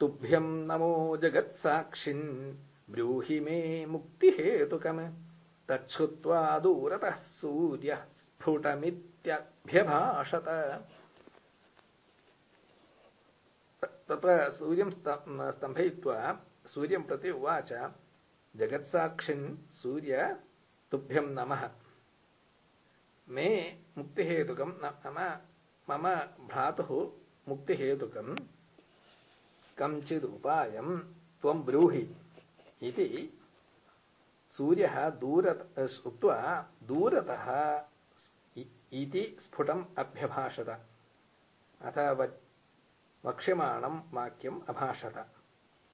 तुभ्यं नमो जगत्साक्षिन्। ब्रूहि मे मुक्तिहेतुकम्। तच्छ्रुत्वा दूरतः सूर्यः स्फुटमित्यभ्यभाषत। तत्र सूर्यं स्तम्भयित्वा सूर्यं प्रति उवाच, जगत्साक्षिन् सूर्य तुभ्यं नमः। मे मुक्तिहेतुकं नाम मम भ्रातुः मुक्तिहेतुकं कञ्चिदुपायं त्वं ब्रूहि इति सूर्यः उक्त्वा दूरतः इति स्फुटम् अभ्यभाषत। अथ वक्ष्यमाणं वाक्यम् अभाषत